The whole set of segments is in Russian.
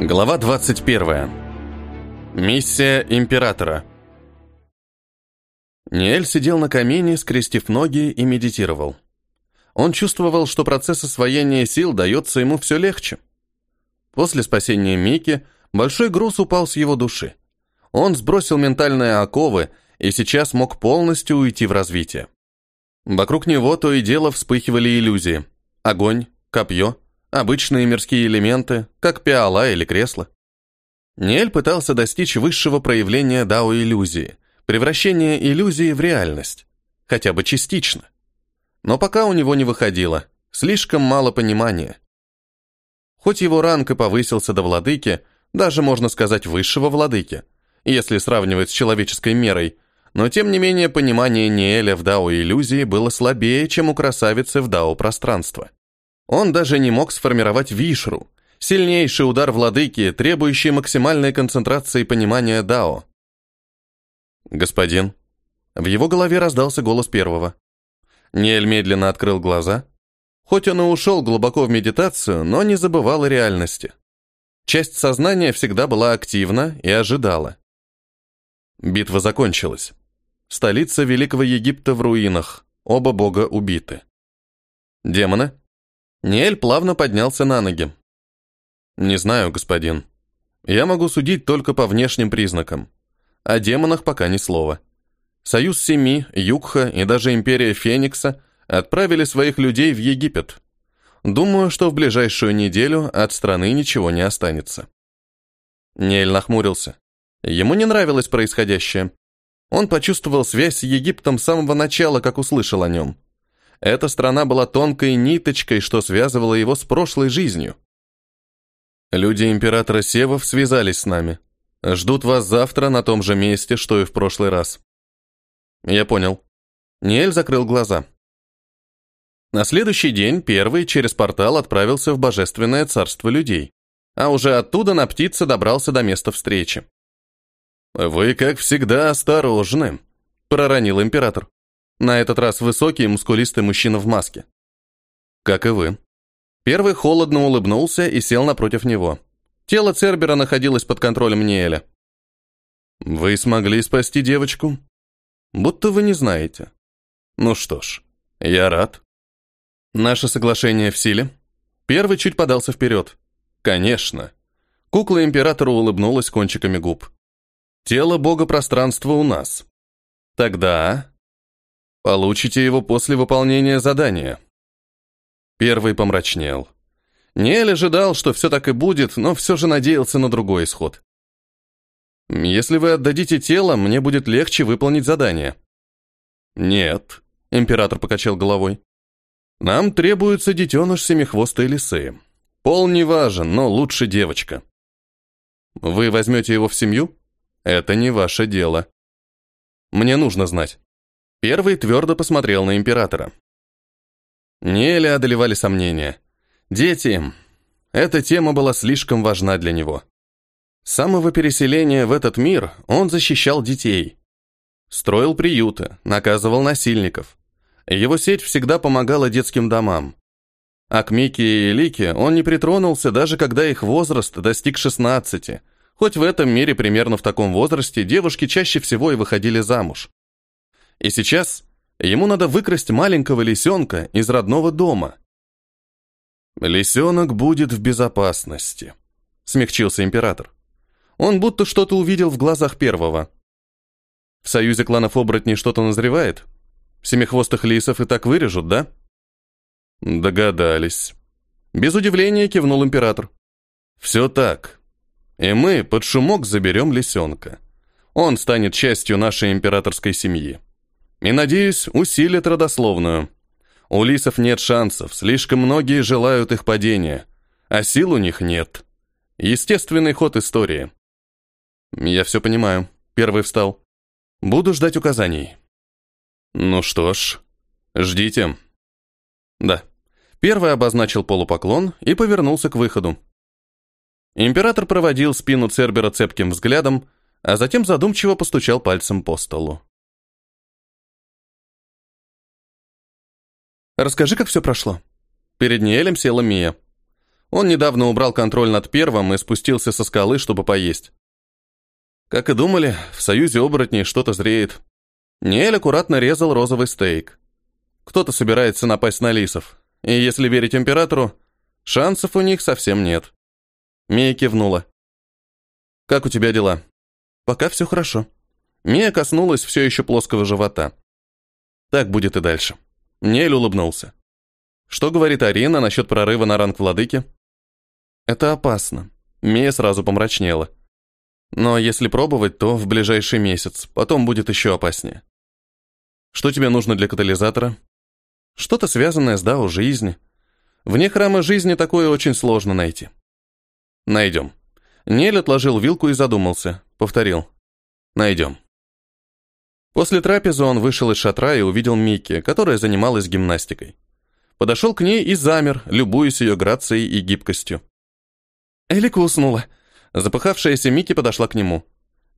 Глава 21. Миссия императора. Ниэль сидел на камине, скрестив ноги и медитировал. Он чувствовал, что процесс освоения сил дается ему все легче. После спасения Мики большой груз упал с его души. Он сбросил ментальные оковы и сейчас мог полностью уйти в развитие. Вокруг него то и дело вспыхивали иллюзии. Огонь, копье, обычные мирские элементы, как пиала или кресло. Ниэль пытался достичь высшего проявления дао-иллюзии, превращения иллюзии в реальность, хотя бы частично. Но пока у него не выходило, слишком мало понимания. Хоть его ранг и повысился до владыки, даже можно сказать высшего владыки, если сравнивать с человеческой мерой, но тем не менее понимание Ниэля в дао-иллюзии было слабее, чем у красавицы в дао-пространство. Он даже не мог сформировать вишру, сильнейший удар владыки, требующий максимальной концентрации понимания дао. «Господин». В его голове раздался голос первого. Ниэль медленно открыл глаза. Хоть он и ушел глубоко в медитацию, но не забывал о реальности. Часть сознания всегда была активна и ожидала. Битва закончилась. Столица Великого Египта в руинах. Оба бога убиты. Демоны? Ниэль плавно поднялся на ноги. «Не знаю, господин. Я могу судить только по внешним признакам. О демонах пока ни слова. Союз Семи, Югха и даже Империя Феникса отправили своих людей в Египет. Думаю, что в ближайшую неделю от страны ничего не останется». Ниэль нахмурился. Ему не нравилось происходящее. Он почувствовал связь с Египтом с самого начала, как услышал о нем. Эта страна была тонкой ниточкой, что связывала его с прошлой жизнью. Люди императора Севов связались с нами. Ждут вас завтра на том же месте, что и в прошлый раз. Я понял. Ниэль закрыл глаза. На следующий день первый через портал отправился в божественное царство людей, а уже оттуда на птице добрался до места встречи. «Вы, как всегда, осторожны», — проронил император. На этот раз высокий, мускулистый мужчина в маске. Как и вы. Первый холодно улыбнулся и сел напротив него. Тело Цербера находилось под контролем Ниэля. «Вы смогли спасти девочку?» «Будто вы не знаете». «Ну что ж, я рад». «Наше соглашение в силе?» Первый чуть подался вперед. «Конечно». Кукла императора улыбнулась кончиками губ. «Тело бога пространства у нас». «Тогда Получите его после выполнения задания. Первый помрачнел. Нель ожидал, что все так и будет, но все же надеялся на другой исход. Если вы отдадите тело, мне будет легче выполнить задание. Нет, император покачал головой. Нам требуется детеныш семихвостой лисы. Пол не важен, но лучше девочка. Вы возьмете его в семью? Это не ваше дело. Мне нужно знать. Первый твердо посмотрел на императора. Неэли одолевали сомнения. Дети. Эта тема была слишком важна для него. С самого переселения в этот мир он защищал детей. Строил приюты, наказывал насильников. Его сеть всегда помогала детским домам. А к Мике и Лике он не притронулся, даже когда их возраст достиг 16. Хоть в этом мире примерно в таком возрасте девушки чаще всего и выходили замуж. И сейчас ему надо выкрасть маленького лисенка из родного дома. «Лисенок будет в безопасности», — смягчился император. Он будто что-то увидел в глазах первого. В союзе кланов оборотней что-то назревает? Семихвостых лисов и так вырежут, да? Догадались. Без удивления кивнул император. Все так. И мы под шумок заберем лисенка. Он станет частью нашей императорской семьи. И, надеюсь, усилит родословную. У лисов нет шансов, слишком многие желают их падения, а сил у них нет. Естественный ход истории. Я все понимаю. Первый встал. Буду ждать указаний. Ну что ж, ждите. Да. Первый обозначил полупоклон и повернулся к выходу. Император проводил спину Цербера цепким взглядом, а затем задумчиво постучал пальцем по столу. Расскажи, как все прошло». Перед Ниэлем села Мия. Он недавно убрал контроль над первым и спустился со скалы, чтобы поесть. Как и думали, в союзе оборотней что-то зреет. Ниэль аккуратно резал розовый стейк. Кто-то собирается напасть на лисов, и если верить императору, шансов у них совсем нет. Мия кивнула. «Как у тебя дела?» «Пока все хорошо». Мия коснулась все еще плоского живота. «Так будет и дальше». Ниэль улыбнулся. «Что говорит Арина насчет прорыва на ранг владыки?» «Это опасно». Мия сразу помрачнела. Но если пробовать, то в ближайший месяц, потом будет еще опаснее. Что тебе нужно для катализатора? Что-то связанное с Дао жизни. Вне храма жизни такое очень сложно найти. Найдем. Нель отложил вилку и задумался. Повторил. Найдем. После трапезы он вышел из шатра и увидел Микки, которая занималась гимнастикой. Подошел к ней и замер, любуясь ее грацией и гибкостью. Элика уснула. Запыхавшаяся Микки подошла к нему.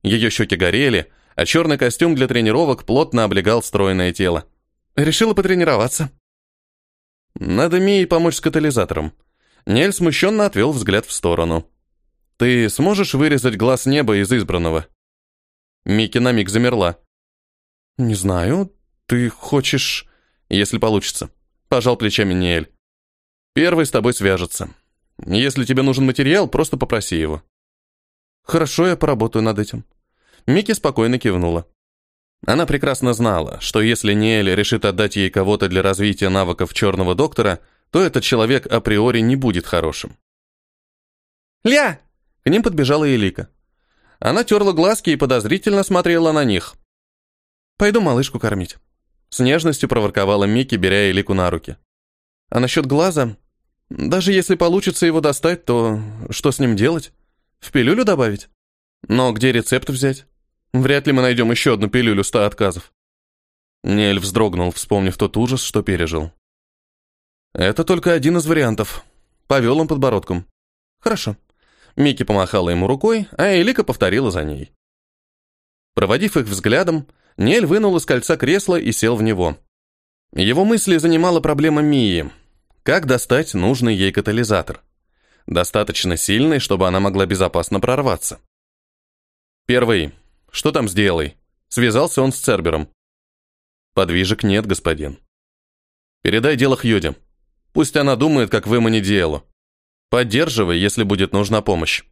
Ее щеки горели, а черный костюм для тренировок плотно облегал стройное тело. Решила потренироваться. Надо Мии помочь с катализатором. Нель смущенно отвел взгляд в сторону. «Ты сможешь вырезать глаз неба из избранного?» Микки на миг замерла. «Не знаю. Ты хочешь...» «Если получится». Пожал плечами Ниэль. «Первый с тобой свяжется. Если тебе нужен материал, просто попроси его». Хорошо, я поработаю над этим. Микки спокойно кивнула. Она прекрасно знала, что если Ниэль решит отдать ей кого-то для развития навыков черного доктора, то этот человек априори не будет хорошим. «Ля!» К ним подбежала Элика. Она терла глазки и подозрительно смотрела на них. «Пойду малышку кормить». С нежностью проворковала Микки, беря Элику на руки. «А насчет глаза? Даже если получится его достать, то что с ним делать?» В пилюлю добавить? Но где рецепт взять? Вряд ли мы найдем еще одну пилюлю ста отказов. Нель вздрогнул, вспомнив тот ужас, что пережил. Это только один из вариантов. Повел он подбородком. Хорошо. Микки помахала ему рукой, а Элика повторила за ней. Проводив их взглядом, Нель вынул из кольца кресло и сел в него. Его мысли занимала проблема Мии. Как достать нужный ей катализатор? достаточно сильной, чтобы она могла безопасно прорваться. Первый. Что там сделай? Связался он с Цербером. Подвижек нет, господин. Передай дело Хьюде. Пусть она думает, как выманить делу. Поддерживай, если будет нужна помощь.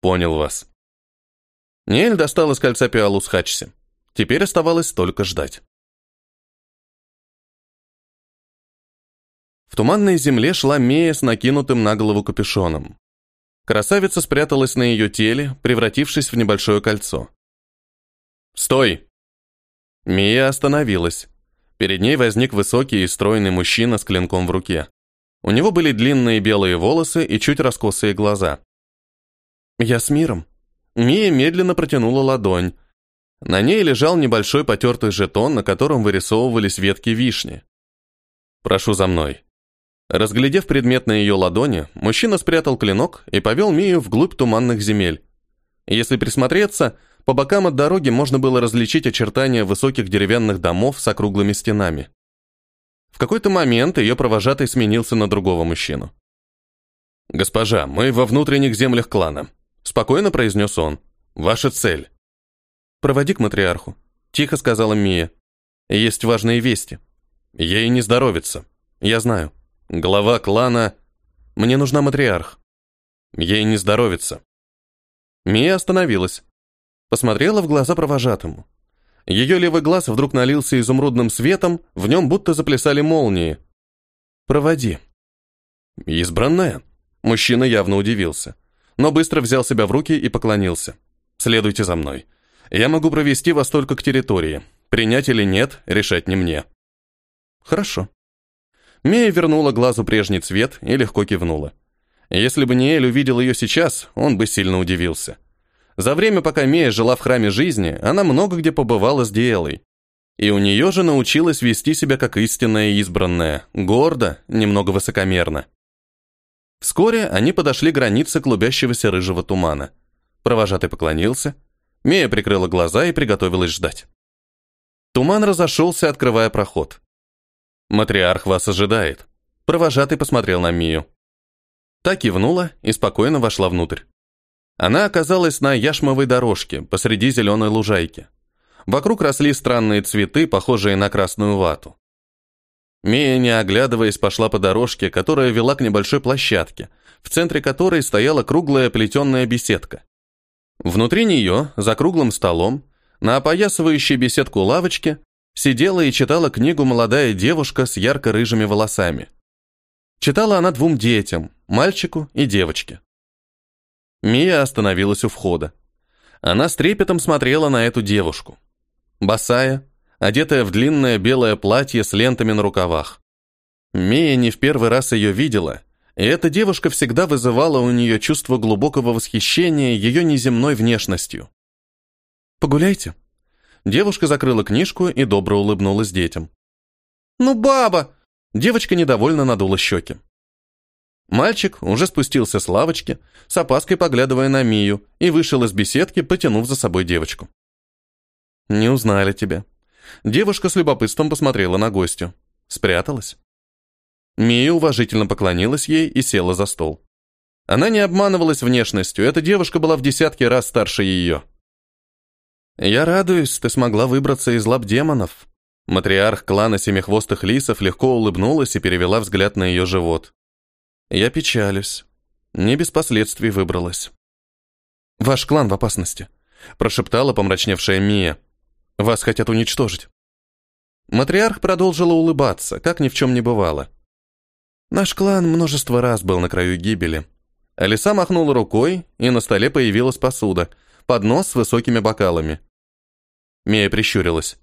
Понял вас. Ниэль достал из кольца пиалу с Хачси. Теперь оставалось только ждать. В туманной земле шла Мея с накинутым на голову капюшоном. Красавица спряталась на ее теле, превратившись в небольшое кольцо. «Стой!» Мия остановилась. Перед ней возник высокий и стройный мужчина с клинком в руке. У него были длинные белые волосы и чуть раскосые глаза. «Я с миром». Мия медленно протянула ладонь. На ней лежал небольшой потертый жетон, на котором вырисовывались ветки вишни. «Прошу за мной». Разглядев предмет на ее ладони, мужчина спрятал клинок и повел Мию вглубь туманных земель. Если присмотреться, по бокам от дороги можно было различить очертания высоких деревянных домов с округлыми стенами. В какой-то момент ее провожатый сменился на другого мужчину. «Госпожа, мы во внутренних землях клана», — спокойно произнес он. «Ваша цель». «Проводи к матриарху», — тихо сказала Мия. «Есть важные вести. Ей не здоровится. Я знаю». Глава клана... Мне нужна матриарх. Ей не здоровится. Мия остановилась. Посмотрела в глаза провожатому. Ее левый глаз вдруг налился изумрудным светом, в нем будто заплясали молнии. «Проводи». «Избранная?» Мужчина явно удивился, но быстро взял себя в руки и поклонился. «Следуйте за мной. Я могу провести вас только к территории. Принять или нет, решать не мне». «Хорошо». Мия вернула глазу прежний цвет и легко кивнула. Если бы Ниэль увидел ее сейчас, он бы сильно удивился. За время, пока Мия жила в храме жизни, она много где побывала с Диэлой. И у нее же научилась вести себя как истинная избранная, гордо, немного высокомерно. Вскоре они подошли к границе клубящегося рыжего тумана. Провожатый поклонился. Мия прикрыла глаза и приготовилась ждать. Туман разошелся, открывая проход. Матриарх вас ожидает. Провожатый посмотрел на Мию. Та кивнула и спокойно вошла внутрь. Она оказалась на яшмовой дорожке посреди зеленой лужайки. Вокруг росли странные цветы, похожие на красную вату. Мия, не оглядываясь, пошла по дорожке, которая вела к небольшой площадке, в центре которой стояла круглая плетеная беседка. Внутри нее, за круглым столом, на опоясывающей беседку лавочке, сидела и читала книгу молодая девушка с ярко-рыжими волосами. Читала она двум детям, мальчику и девочке. Мия остановилась у входа. Она с трепетом смотрела на эту девушку. Босая, одетая в длинное белое платье с лентами на рукавах. Мия не в первый раз ее видела, и эта девушка всегда вызывала у нее чувство глубокого восхищения ее неземной внешностью. «Погуляйте». Девушка закрыла книжку и добро улыбнулась детям. «Ну, баба!» Девочка недовольно надула щеки. Мальчик уже спустился с лавочки, с опаской поглядывая на Мию, и вышел из беседки, потянув за собой девочку. «Не узнали тебя». Девушка с любопытством посмотрела на гостю. Спряталась. Мия уважительно поклонилась ей и села за стол. Она не обманывалась внешностью, эта девушка была в десятки раз старше ее. «Я радуюсь, ты смогла выбраться из лап демонов». Матриарх клана семихвостых лисов легко улыбнулась и перевела взгляд на ее живот. Я печалюсь. Не без последствий выбралась. «Ваш клан в опасности», — прошептала помрачневшая Мия. «Вас хотят уничтожить». Матриарх продолжила улыбаться, как ни в чем не бывало. «Наш клан множество раз был на краю гибели». Алиса махнула рукой, и на столе появилась посуда, поднос с высокими бокалами. Мия прищурилась.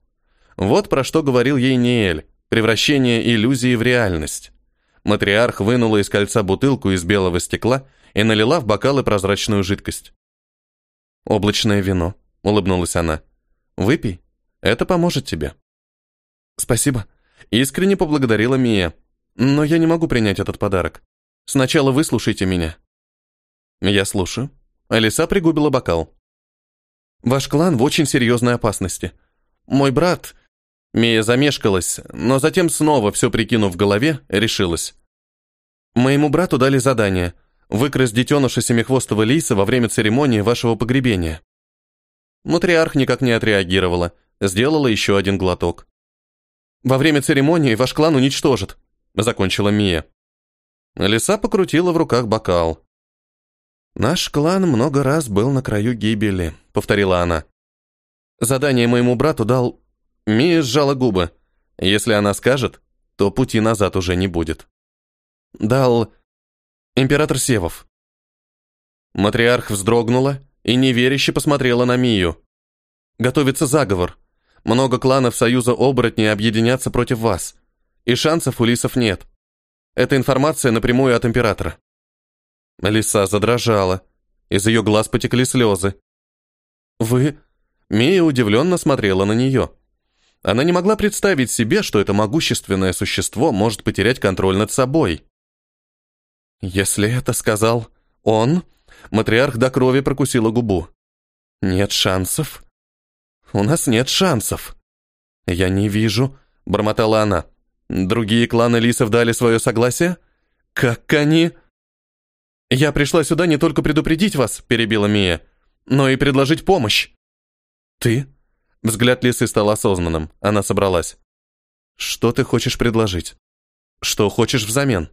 Вот про что говорил ей Ниэль, превращение иллюзии в реальность. Матриарх вынула из кольца бутылку из белого стекла и налила в бокалы прозрачную жидкость. «Облачное вино», — улыбнулась она. «Выпей, это поможет тебе». «Спасибо», — искренне поблагодарила Мия. «Но я не могу принять этот подарок. Сначала выслушайте меня». «Я слушаю». Алиса пригубила бокал. «Ваш клан в очень серьезной опасности. Мой брат...» Мия замешкалась, но затем снова, все прикинув в голове, решилась. «Моему брату дали задание — выкрасть детеныша семихвостого лиса во время церемонии вашего погребения». Матриарх никак не отреагировала, сделала еще один глоток. «Во время церемонии ваш клан уничтожит», — закончила Мия. Лиса покрутила в руках бокал. «Наш клан много раз был на краю гибели», — повторила она. «Задание моему брату дал Мия сжала губы. Если она скажет, то пути назад уже не будет. Дал император Севов. Матриарх вздрогнула и неверяще посмотрела на Мию. Готовится заговор. Много кланов Союза Оборотней объединятся против вас. И шансов у лисов нет. Эта информация напрямую от императора. Лиса задрожала. Из ее глаз потекли слезы. «Вы...» Мия удивленно смотрела на нее. Она не могла представить себе, что это могущественное существо может потерять контроль над собой. «Если это сказал он...» Матриарх до крови прокусила губу. «Нет шансов? У нас нет шансов». «Я не вижу», — бормотала она. «Другие кланы лисов дали свое согласие? Как они...» «Я пришла сюда не только предупредить вас», — перебила Мия, «но и предложить помощь». «Ты?» Взгляд Лисы стал осознанным. Она собралась. «Что ты хочешь предложить? Что хочешь взамен?»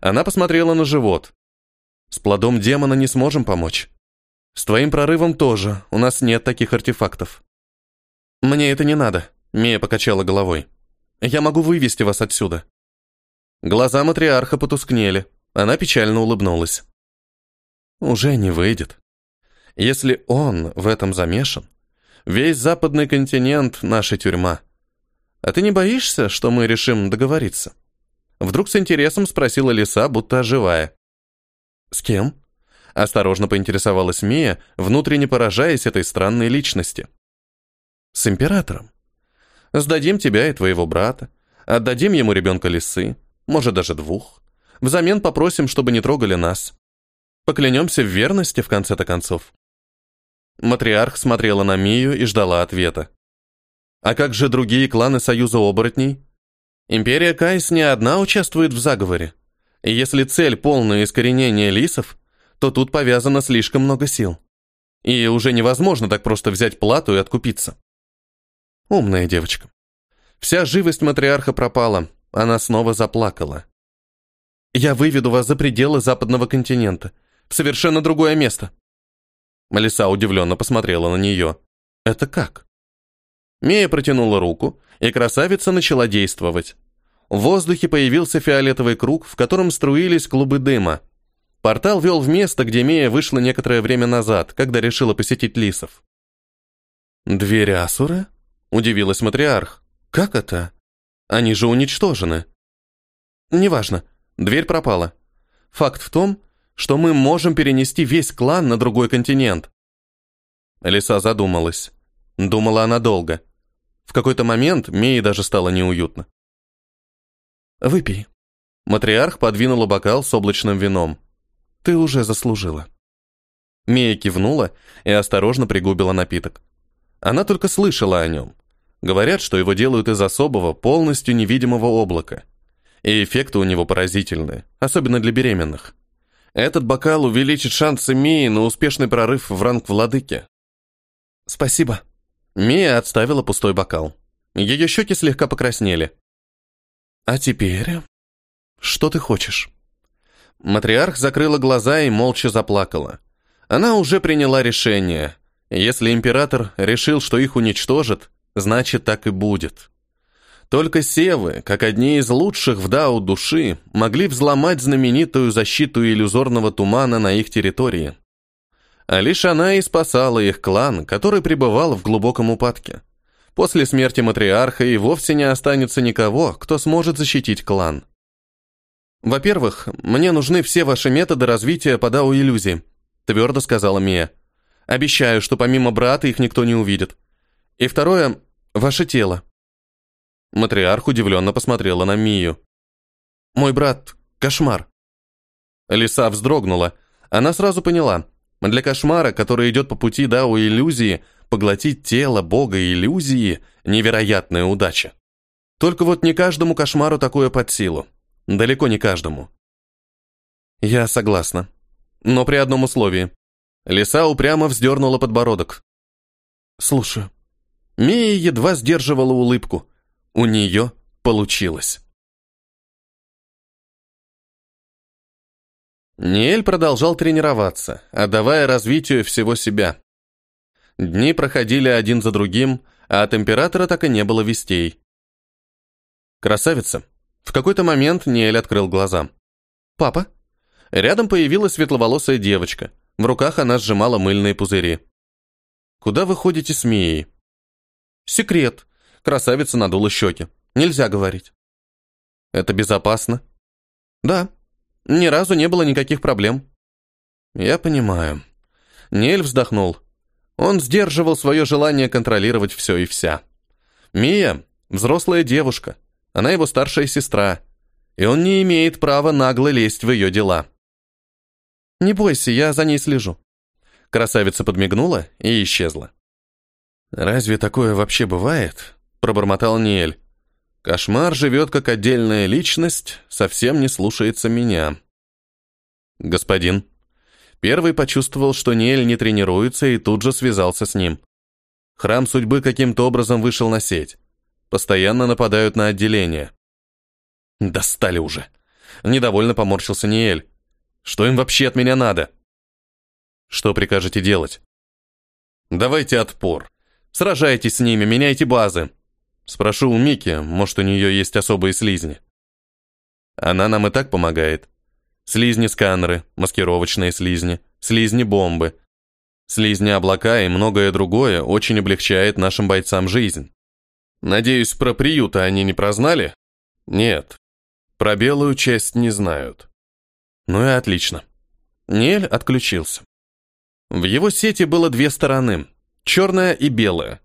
Она посмотрела на живот. «С плодом демона не сможем помочь. С твоим прорывом тоже. У нас нет таких артефактов». «Мне это не надо», — Мия покачала головой. «Я могу вывести вас отсюда». Глаза матриарха потускнели. Она печально улыбнулась. «Уже не выйдет. Если он в этом замешан, Весь западный континент — наша тюрьма. А ты не боишься, что мы решим договориться?» Вдруг с интересом спросила лиса, будто оживая. «С кем?» Осторожно поинтересовалась Мия, внутренне поражаясь этой странной личности. «С императором. Сдадим тебя и твоего брата. Отдадим ему ребенка лисы, может, даже двух. Взамен попросим, чтобы не трогали нас. Поклянемся в верности, в конце-то концов. Матриарх смотрела на Мию и ждала ответа. А как же другие кланы Союза Оборотней? Империя Кайс не одна участвует в заговоре. И если цель полное искоренение лисов, то тут повязано слишком много сил. И уже невозможно так просто взять плату и откупиться. Умная девочка. Вся живость матриарха пропала, она снова заплакала. «Я выведу вас за пределы западного континента, в совершенно другое место». Лиса удивленно посмотрела на нее. «Это как?» Мия протянула руку, и красавица начала действовать. В воздухе появился фиолетовый круг, в котором струились клубы дыма. Портал вел в место, где Мия вышла некоторое время назад, когда решила посетить лисов. «Дверь Асуры?» — удивилась матриарх. «Как это? Они же уничтожены». «Неважно. Дверь пропала. Факт в том, что мы можем перенести весь клан на другой континент». Лиса задумалась. Думала она долго. В какой-то момент Мии даже стало неуютно. «Выпей». Матриарх подвинула бокал с облачным вином. «Ты уже заслужила». Мия кивнула и осторожно пригубила напиток. Она только слышала о нем. Говорят, что его делают из особого, полностью невидимого облака. И эффекты у него поразительные, особенно для беременных. Этот бокал увеличит шансы Мии на успешный прорыв в ранг владыки. «Спасибо». Мия отставила пустой бокал. Ее щеки слегка покраснели. «А теперь...» «Что ты хочешь?» Матриарх закрыла глаза и молча заплакала. Она уже приняла решение. Если император решил, что их уничтожит, значит так и будет. Только севы, как одни из лучших в Дау души, могли взломать знаменитую защиту иллюзорного тумана на их территории. А лишь она и спасала их клан, который пребывал в глубоком упадке. После смерти матриарха и вовсе не останется никого, кто сможет защитить клан. «Во-первых, мне нужны все ваши методы развития по Дау иллюзии», твердо сказала Мия. «Обещаю, что помимо брата их никто не увидит. И второе — ваше тело. Матриарх удивленно посмотрела на Мию. «Мой брат — кошмар». Лиса вздрогнула. Она сразу поняла. Для кошмара, который идет по пути Дао иллюзии, поглотить тело бога иллюзии — невероятная удача. Только вот не каждому кошмару такое под силу. Далеко не каждому. Я согласна. Но при одном условии. Лиса упрямо вздернула подбородок. Слушаю. Мия едва сдерживала улыбку. У нее получилось. Ниэль продолжал тренироваться, отдавая развитию всего себя. Дни проходили один за другим, а от императора так и не было вестей. Красавица. В какой-то момент Ниэль открыл глаза. «Папа?» Рядом появилась светловолосая девочка. В руках она сжимала мыльные пузыри. «Куда вы ходите с Мией?» Секрет. Красавица надула щеки. Нельзя говорить. Это безопасно? Да. Ни разу не было никаких проблем. Я понимаю. Нель вздохнул. Он сдерживал свое желание контролировать все и вся. Мия — взрослая девушка. Она его старшая сестра. И он не имеет права нагло лезть в ее дела. «Не бойся, я за ней слежу». Красавица подмигнула и исчезла. «Разве такое вообще бывает?» – пробормотал Ниэль. «Кошмар живет как отдельная личность, совсем не слушается меня». «Господин». Первый почувствовал, что Ниэль не тренируется, и тут же связался с ним. Храм судьбы каким-то образом вышел на сеть. Постоянно нападают на отделение. «Достали уже!» Недовольно поморщился Ниэль. «Что им вообще от меня надо?» «Что прикажете делать?» «Давайте отпор», Сражайтесь с ними, меняйте базы. Спрошу у Мики, может, у нее есть особые слизни. Она нам и так помогает. Слизни-сканеры, маскировочные слизни, слизни-бомбы. Слизни-облака и многое другое очень облегчает нашим бойцам жизнь. Надеюсь, про приюта они не прознали? Нет. Про белую часть не знают. Ну и отлично. Нель отключился. В его сети было две стороны черная и белая.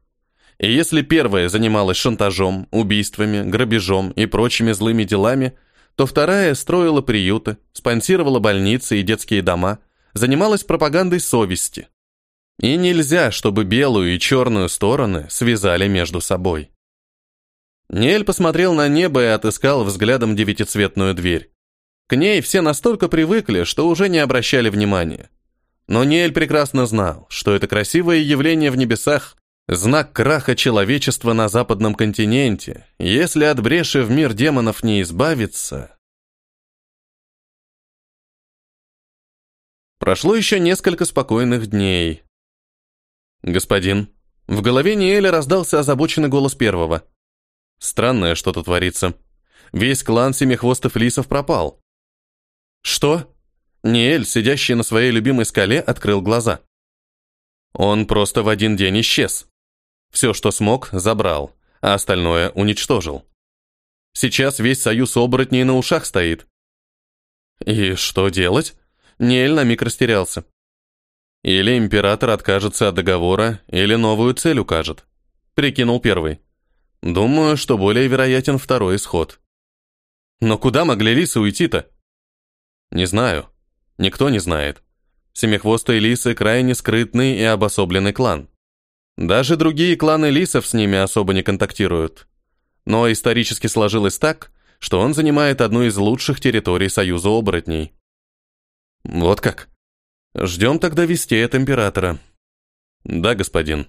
И если первая занималась шантажом, убийствами, грабежом и прочими злыми делами, то вторая строила приюты, спонсировала больницы и детские дома, занималась пропагандой совести. И нельзя, чтобы белую и черную стороны связали между собой. Нель посмотрел на небо и отыскал взглядом девятицветную дверь. К ней все настолько привыкли, что уже не обращали внимания. Но Ниэль прекрасно знал, что это красивое явление в небесах – знак краха человечества на западном континенте. Если от бреши в мир демонов не избавиться... Прошло еще несколько спокойных дней. «Господин», в голове Ниэля раздался озабоченный голос первого. «Странное что-то творится. Весь клан семихвостых лисов пропал». «Что?» Ниэль, сидящий на своей любимой скале, открыл глаза. Он просто в один день исчез. Все, что смог, забрал, а остальное уничтожил. Сейчас весь союз оборотней на ушах стоит. И что делать? Ниэль на миг растерялся. Или император откажется от договора, или новую цель укажет. Прикинул первый. Думаю, что более вероятен второй исход. Но куда могли лисы уйти-то? Не знаю. Никто не знает. Семихвостые лисы крайне скрытный и обособленный клан. Даже другие кланы лисов с ними особо не контактируют. Но исторически сложилось так, что он занимает одну из лучших территорий Союза оборотней. Вот как. Ждем тогда вести от императора. Да, господин.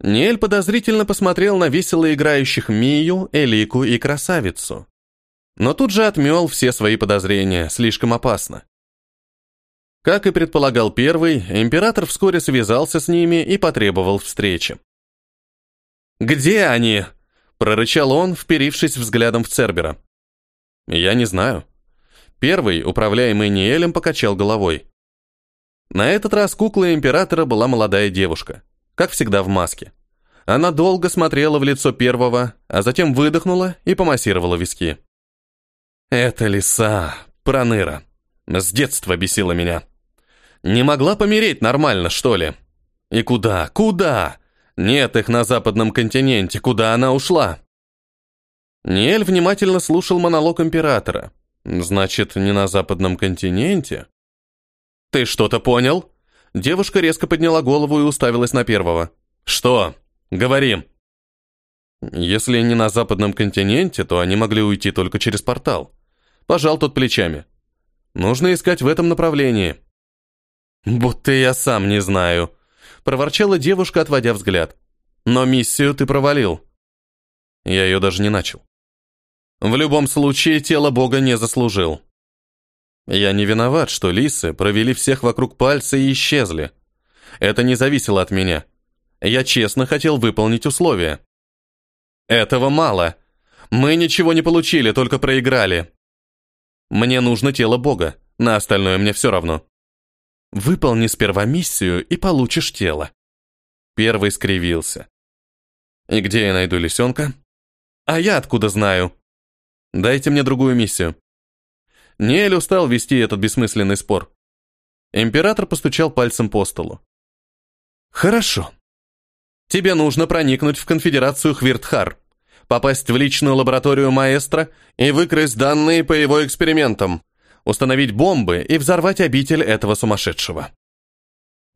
Ниэль подозрительно посмотрел на весело играющих Мию, Элику и Красавицу но тут же отмел все свои подозрения, слишком опасно. Как и предполагал первый, император вскоре связался с ними и потребовал встречи. «Где они?» – прорычал он, вперившись взглядом в Цербера. «Я не знаю». Первый, управляемый Ниэлем, покачал головой. На этот раз куклой императора была молодая девушка, как всегда в маске. Она долго смотрела в лицо первого, а затем выдохнула и помассировала виски. Это лиса, проныра. С детства бесила меня. Не могла помереть нормально, что ли? И куда? Куда? Нет их на западном континенте. Куда она ушла? Ниэль внимательно слушал монолог императора. Значит, не на западном континенте? Ты что-то понял? Девушка резко подняла голову и уставилась на первого. Что? Говори. Если не на западном континенте, то они могли уйти только через портал. Пожал тот плечами. Нужно искать в этом направлении. Будто я сам не знаю, проворчала девушка, отводя взгляд. Но миссию ты провалил. Я ее даже не начал. В любом случае, тело Бога не заслужил. Я не виноват, что лисы провели всех вокруг пальца и исчезли. Это не зависело от меня. Я честно хотел выполнить условия. Этого мало. Мы ничего не получили, только проиграли. Мне нужно тело Бога, на остальное мне все равно. Выполни сперва миссию и получишь тело. Первый скривился. И где я найду лисенка? А я откуда знаю? Дайте мне другую миссию. Ниэль устал вести этот бессмысленный спор. Император постучал пальцем по столу. Хорошо. Тебе нужно проникнуть в конфедерацию Хвиртхар попасть в личную лабораторию маэстро и выкрасть данные по его экспериментам, установить бомбы и взорвать обитель этого сумасшедшего.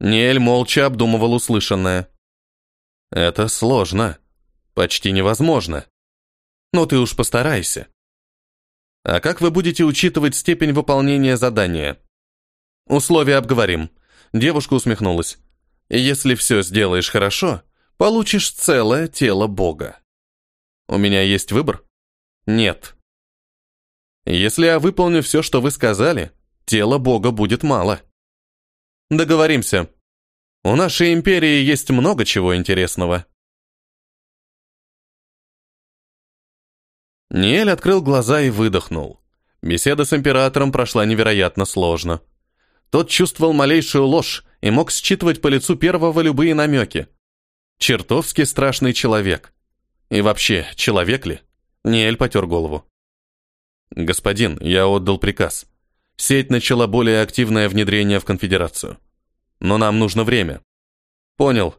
Ниэль молча обдумывал услышанное. Это сложно. Почти невозможно. Но ты уж постарайся. А как вы будете учитывать степень выполнения задания? Условия обговорим. Девушка усмехнулась. Если все сделаешь хорошо, получишь целое тело Бога. У меня есть выбор? Нет. Если я выполню все, что вы сказали, тела Бога будет мало. Договоримся. У нашей империи есть много чего интересного. Ниэль открыл глаза и выдохнул. Беседа с императором прошла невероятно сложно. Тот чувствовал малейшую ложь и мог считывать по лицу первого любые намеки. Чертовски страшный человек. И вообще, человек ли? Ниэль потер голову. Господин, я отдал приказ. Сеть начала более активное внедрение в конфедерацию. Но нам нужно время. Понял.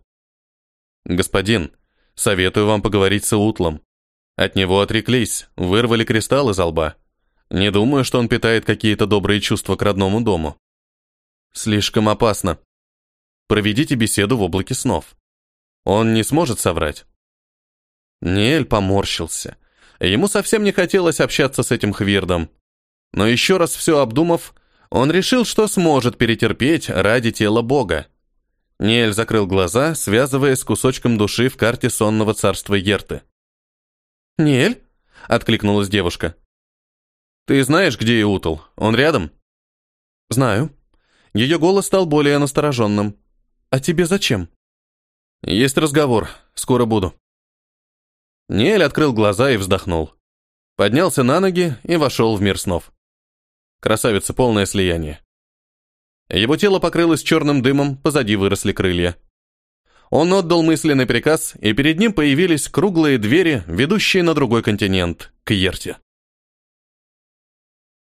Господин, советую вам поговорить с Утлом. От него отреклись, вырвали кристалл из лба. Не думаю, что он питает какие-то добрые чувства к родному дому. Слишком опасно. Проведите беседу в облаке снов. Он не сможет соврать. Ниэль поморщился. Ему совсем не хотелось общаться с этим Хвирдом. Но еще раз все обдумав, он решил, что сможет перетерпеть ради тела Бога. Ниэль закрыл глаза, связывая с кусочком души в карте сонного царства Ерты. «Ниэль?» — откликнулась девушка. «Ты знаешь, где Иутл? Он рядом?» «Знаю». Ее голос стал более настороженным. «А тебе зачем?» «Есть разговор. Скоро буду». Ниэль открыл глаза и вздохнул. Поднялся на ноги и вошел в мир снов. Красавица полное слияние. Его тело покрылось черным дымом, позади выросли крылья. Он отдал мысленный приказ, и перед ним появились круглые двери, ведущие на другой континент, к Ерте.